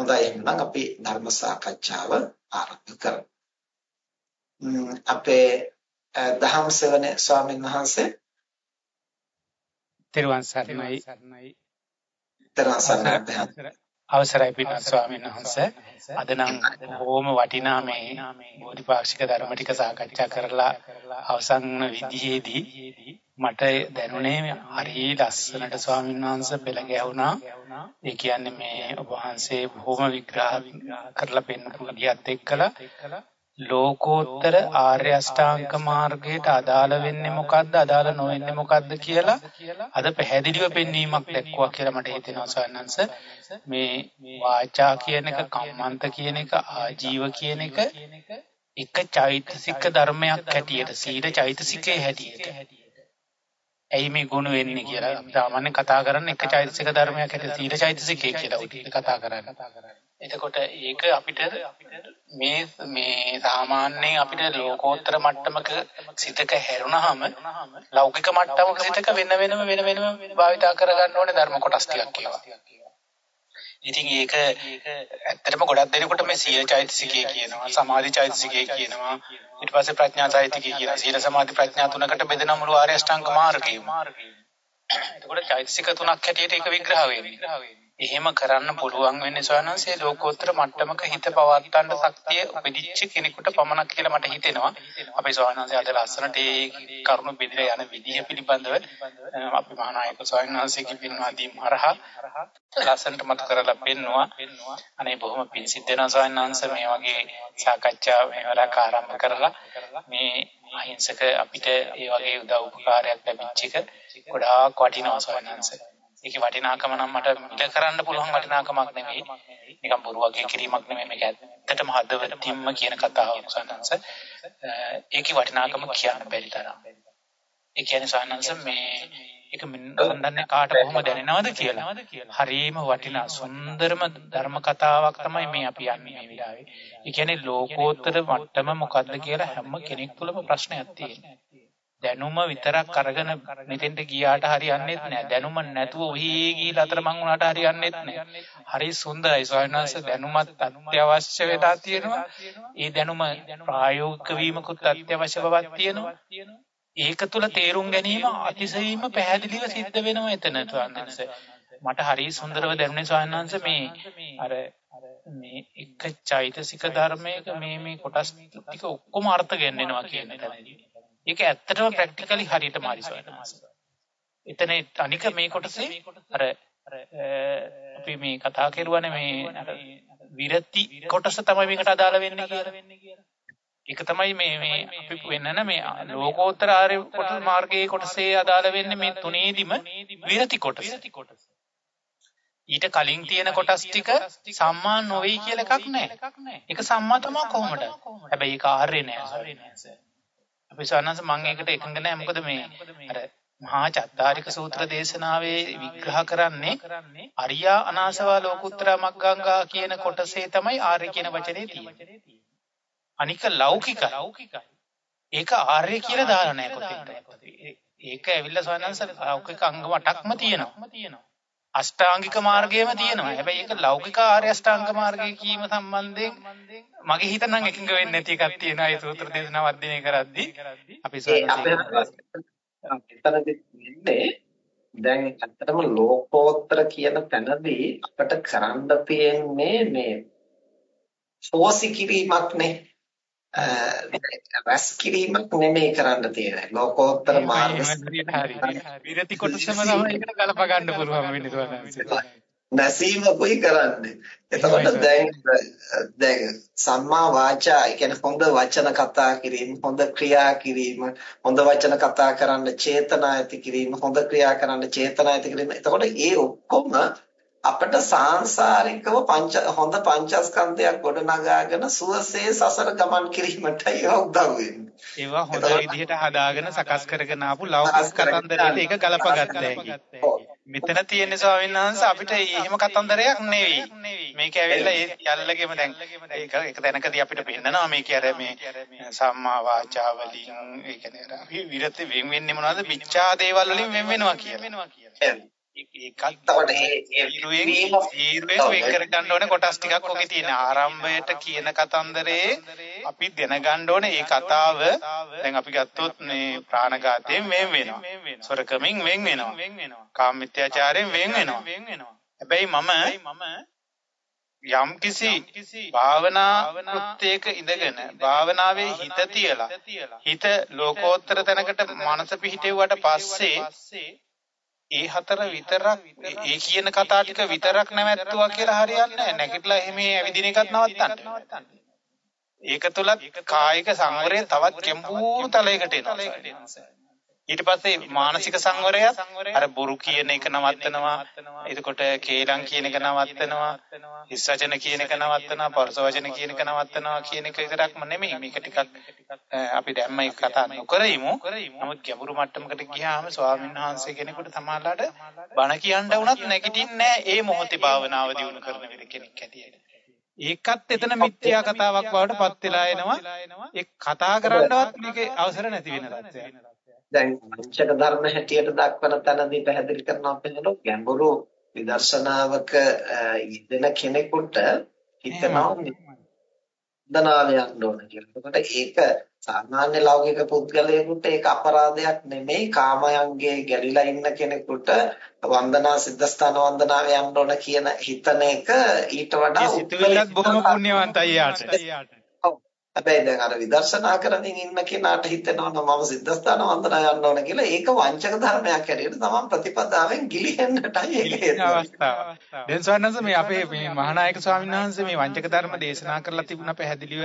හොඳයි. එහෙනම් අපි ධර්ම සාකච්ඡාව ආරම්භ කරමු. අපේ දහම් සෙවනේ ස්වාමීන් වහන්සේ තෙරුවන් සරණයි. තෙරුවන් සරණයි අවසරයි පිටත් ස්වාමීන් වහන්සේ අද නම් බොහොම වටිනා මේ බෝධිපාක්ෂික ධර්ම ටික සාකච්ඡා කරලා අවසන් විදිහේදී මට දැනුනේ හරි ලස්සනට ස්වාමීන් වහන්සේ පෙළ ගැහුණා. ඒ කියන්නේ මේ ඔබ වහන්සේ බොහොම විග්‍රහ කරලා පෙන්නපු විදිහත් එක්කලා ලෝකෝත්තර ආර්ය අෂ්ටාංග මාර්ගයට අදාළ වෙන්නේ මොකද්ද? අදාළ නොවෙන්නේ මොකද්ද කියලා අද පැහැදිලිව පෙන්වීමක් දැක්වුවා කියලා මට හිතෙනවා සවන්නංශ මේ වාචා කියන එක කම්මන්ත කියන එක ආජීව කියන එක එක චෛතසික ධර්මයක් හැටියට සීල චෛතසිකයේ හැටියට. ඇයි මේ ගුණ වෙන්නේ කියලා අපි සාමාන්‍යයෙන් කතා කරන්නේ එක චෛතසික ධර්මයක් හැටියට සීල චෛතසිකය කියලා උඩ කතා කරන්නේ එතකොට ඒක අපිට මේ මේ සාමාන්‍යයෙන් අපිට ලෝකෝත්තර මට්ටමක සිතක හැරුණාම ලෞකික මට්ටමක සිතක වෙන වෙනම වෙන වෙනම භාවිතා කරගන්න ඕනේ ධර්ම කොටස් ටිකක් ඒවා. ඉතින් ඒක ඇත්තටම ගොඩක් දෙනෙකුට මේ සීල චෛතසිකය කියනවා සමාධි චෛතසිකය කියනවා ඊට පස්සේ ප්‍රඥා චෛතසිකය කියනවා සීල සමාධි ප්‍රඥා තුනකට බෙදෙන මුළු ආර්ය අෂ්ටාංග මාර්ගය. එතකොට චෛතසික තුනක් හැටියට ඒක විග්‍රහ වෙන්නේ. එහෙම කරන්න පුළුවන් වෙන්නේ සවනන්සේ ලෝකෝත්තර මට්ටමක හිත පවත්වන්න ශක්තිය උපදිච්ච කෙනෙකුට පමණක් කියලා මට හිතෙනවා. අපේ සවනන්සේ අද ලස්සනට ඒ කරුණු බෙදලා යන විදිහ පිළිබඳව අපි මහානායක සවනන්සේගේ පින්වාදී මරහා ලස්සනට මත කරලා පෙන්නවා. අනේ බොහොම පිං සිද්ධ වෙනවා සවනන්ස මේ වගේ සාකච්ඡා මේ වලක ආරම්භ කරලා මේ අහිංසක අපිට ඒ වගේ උදව් උපකාරයක් ලැබිච්ච එක ගොඩාක් වටිනවා සවනන්සේ. ඒකේ වටිනාකම නම් මට මිල කරන්න පුළුවන් වටිනාකමක් නෙමෙයි. නිකන් බොරුවගේ කිරීමක් නෙමෙයි මේක ඇත්තටම හදවතින්ම කියන කතාවක් සන්නංශ. ඒකේ වටිනාකම කියන්න බැරි තරම්. ඒ කියන්නේ සන්නංශ මේ ඒක මන්දන්නේ කාට කොහොම දැනෙනවද කියලා. හරීම වටිනා සුන්දරම ධර්ම කතාවක් තමයි මේ අපි යන්නේ මේ විලාවේ. ඒ කියන්නේ ලෝකෝත්තර මට්ටම මොකද්ද කියලා හැම කෙනෙක් තුළම ප්‍රශ්නයක් තියෙනවා. දැනුම විතරක් අරගෙන මෙතෙන්ට ගියාට හරියන්නේත් නැහැ. දැනුම නැතුව ඔහි ගිහිලා අතරමං වුණාට හරියන්නේත් නැහැ. හරි සුන්දරයි ස්වාමීනාංශ දැනුමත් අත්‍යවශ්‍ය වෙලා තියෙනවා. ඒ දැනුම ප්‍රායෝගික වීමකුත් අත්‍යවශ්‍ය බවක් තියෙනවා. ඒක තුල තේරුම් ගැනීම අතිශයින්ම පැහැදිලිව සිද්ධ වෙනවා එතන ස්වාමීනාංශ. මට හරි සුන්දරව දැනුනේ ස්වාමීනාංශ මේ අර මේ එක චෛතසික ධර්මයක මේ මේ කොටස් ටික ඔක්කොම අර්ථ ගන්නවා කියන තැනදී ඒක ඇත්තටම ප්‍රැක්ටිකලි හරියටම හරි සොයනවා. එතන අනික මේ කොටසේ අර අපි මේ කතා කරුවානේ මේ විරති කොටස තමයි මේකට අදාළ වෙන්නේ කියලා. ඒක තමයි මේ මේ අපි වෙන්නන මේ ලෝකෝත්තර ආර්ය කොටස මාර්ගයේ කොටසේ අදාළ වෙන්නේ මේ තුනේදිම විරති කොටස. ඊට කලින් තියෙන කොටස් ටික සම්මා නොවේ කියලා එකක් නැහැ. ඒක සම්මා තමයි කොහොමද? හැබැයි ඒක ආර්ය නෑ. අපි සවනස මම ඒකට එකඟ නැහැ මොකද මේ අර මහා චත්තාරික සූත්‍ර දේශනාවේ විග්‍රහ කරන්නේ අරියා අනාසවා ලෝකුත්තර මග්ගංගා කියන කොටසේ තමයි ආර්ය කියන වචනේ තියෙන්නේ. අනික ලෞකික ඒක ආර්ය කියලා දාලා නැහැ කොතෙන්ද. ඒක ඇවිල්ලා සවනස ලෞකික අංග 8ක්ම තියෙනවා. අෂ්ටාංගික මාර්ගයම තියෙනවා. හැබැයි ඒක ලෞකික ආර්ය අෂ්ටාංග මාර්ගය කීම සම්බන්ධයෙන් මගේ හිත නම් එකඟ වෙන්නේ නැති එකක් තියෙනවා. ඒ සූත්‍ර දේශනාව අධ්‍යයනය කරද්දී අපි දැන් ඇත්තටම ලෝකෝත්තර කියන තැනදී අපිට කරන්න තියෙන්නේ මේ සෝසි කිරීමක් නේ රැස් කිරීමක් නෙමෙයි කරන්න තියෙන්නේ. ලෝකෝත්තර මාර්ග විරති කොටසම තමයි ඒකට ගලප ගන්න පුළුවන් වෙන්නේ නැසීමකුයි කරන්නේ. එතකොට දැන් දැන් සම්මා වාචා කියන්නේ හොඳ වචන කතා කිරීම, හොඳ ක්‍රියා කිරීම, හොඳ වචන කතා කරන්න චේතනා ඇති කිරීම, හොඳ ක්‍රියා කරන්න චේතනා ඇති කිරීම. එතකොට ඒ ඔක්කොම අපිට සාංශාරිකව පංච හොඳ පංචස්කන්ධයක් ගොඩනගාගෙන සුවසේ සසර ගමන් කිරීමට ඒවා උදව් වෙන්නේ. ඒවා හොඳ විදිහට හදාගෙන සකස් කරගෙන ආපු ලෞකික කතන්දරයට ඒක ගලපගත්තා. මෙතන තියෙන ස්වාමීන් වහන්සේ අපිට එහෙම කතන්දරයක් නෙවෙයි. මේක ඇවිල්ලා ඒ යල්ලගෙම දැන් ඒක එක තැනකදී අපිට පෙන්නනවා මේක අර මේ සම්මා වාචා වලින් ඒ කියන්නේ විරති වෙන් වෙන්නේ මොනවද? විචා දේවල් වලින් වෙන් වෙනවා කියලා. ඒකත් ඊරුවෙන් ඊරුවෙන් වෙන් කර ගන්න ඕනේ කොටස් ටිකක් ඔකේ තියෙන ආරම්භයට කියන කතන්දරේ අපි දැනගන්න ඕනේ මේ කතාව. දැන් අපි ගත්තොත් මේ ප්‍රාණඝාතයෙන් වෙන් වෙනවා. සොරකමින් වෙන් වෙනවා. කාමමිත්‍යාචාරයෙන් වෙන් වෙනවා. හැබැයි මම යම් කිසි භාවනා කෘත්‍යයක ඉඳගෙන භාවනාවේ හිත තියලා හිත ලෝකෝත්තර තැනකට මනස පිහිටෙව්වට පස්සේ ඒ හතර විතරක් ඒ කියන කතා ටික විතරක් නැවැත්තුවා කියලා හරියන්නේ නැහැ. නැගිටලා එහෙම ඇවිදින එකත් නවත්තන්න. ඒක තුලත් කායික සංවරය තවත් ගැඹුරු තලයකට එනවා. ඊට පස්සේ මානසික සංවරයත් අර බොරු කියන එක නවත්තනවා. එතකොට කේලම් කියන එක නවත්තනවා. හිස් වචන කියන එක නවත්තනවා. පරස වචන කියන එක නවත්තනවා කියන එක විතරක්ම නෙමෙයි. මේක ටිකක් අපි දැම්ම එක කතා නොකරෙමු. නමුත් ගැඹුරු මට්ටමකට ගියාම ස්වාමීන් වහන්සේ කෙනෙකුට සමාලාට බණ කියන්න වුණත් නැගිටින්නේ ඒ මොහොතේ භාවනාව දියුණු කරන කෙනෙක් හැටියට ඒකත් එතන මිත්‍යා කතාවක් බවට පත් වෙලා එනවා. ඒ කතා කරන්නවත් මේකේ අවසර නැති වෙන තත්ත්වයක් දැන් පංචක ධර්ම හැටියට දක්වන තැනදී පැහැදිලි කරනවා පිළිනොත් ගැඹුරු විදර්ශනාවක යෙදෙන කෙනෙකුට හිතනවා දනාව යන්න ඕන කියලා. එතකොට ඒක සාමාන්‍ය ලෞකික පුද්ගලයෙකුට ඒක අපරාධයක් නෙමෙයි කාමයන්ගේ ගැලිලා ඉන්න කෙනෙකුට වන්දනා සිද්ධාස්ථාන වන්දනාව යන්න ඕන කියන හිතන එක ඊට වඩා සිතුවිල්ලත් බොහොම පුණ්‍යවන්තයි යාට. හැබැයි දැන් අර විදර්ශනා කරමින් ඉන්න කෙනාට හිතෙනවා මම සිද්ධාස්ථාන වන්දනා යන්න ඕන කියලා ඒක වංචක ධර්මයක් හැටියට තමන් ප්‍රතිපදාවෙන් ගිලිහෙන්නටයි ඒක අවස්ථාව. දැන් ස්වාමීන් මේ අපේ මේ මහානායක ස්වාමීන් වහන්සේ මේ වංචක ධර්ම දේශනා කරලා තිබුණා පැහැදිලිව.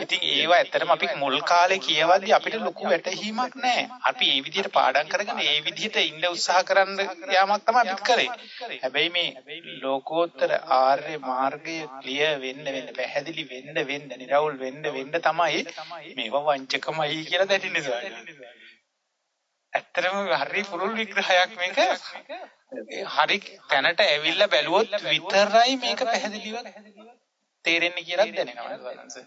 ඉතින් ඒව ඇත්තටම අපි මුල් කාලේ කියවද්දි අපිට ලොකු වැටහීමක් නැහැ. අපි මේ විදිහට පාඩම් කරගෙන මේ විදිහට ඉන්න උත්සාහ කරන්න යාමක් තමයි අපිත් කරේ. හැබැයි මේ ලෝකෝත්තර ආර්ය මාර්ගය ක්ලියර් වෙන්න වෙන්න පැහැදිලි වෙන්න වෙන්න නිරවුල් වෙන්න වෙන්න තමයි මේව වංචකමයි කියලා දැනෙන්නේ සාරා. ඇත්තටම හරි පුරුල් විග්‍රහයක් මේක. හරි තැනට ඇවිල්ලා බැලුවොත් විතරයි මේක පැහැදිලිව තේරෙන්නේ කියලා දැනෙනවා.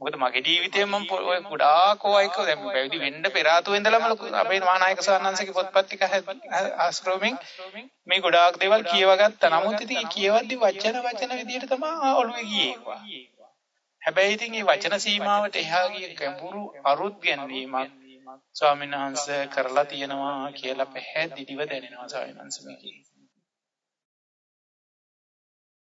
මොකද මගේ ජීවිතේ මම ඔය ගොඩාක් ඔයක දැන් පැවිදි වෙන්න පෙර ආතු ඉඳලම අපේ මහානායක සවන්නංශගේ පොත්පත් ටික ආශ්‍රෝමින් මේ ගොඩාක් දේවල් කියවගත්තා. නමුත් ඉතින් කියවද්දි වචන වචන විදියට තමයි ඔළුවේ ගියේ. හැබැයි ඉතින් මේ වචන සීමාවට එහා ගිය ගැඹුරු අරුත් ගැනීමක් ස්වාමීන් වහන්සේ කරලා තියෙනවා කියලා පැහැදිලිව දැනෙනවා ස්වාමීන් වහන්සේ මේකේ.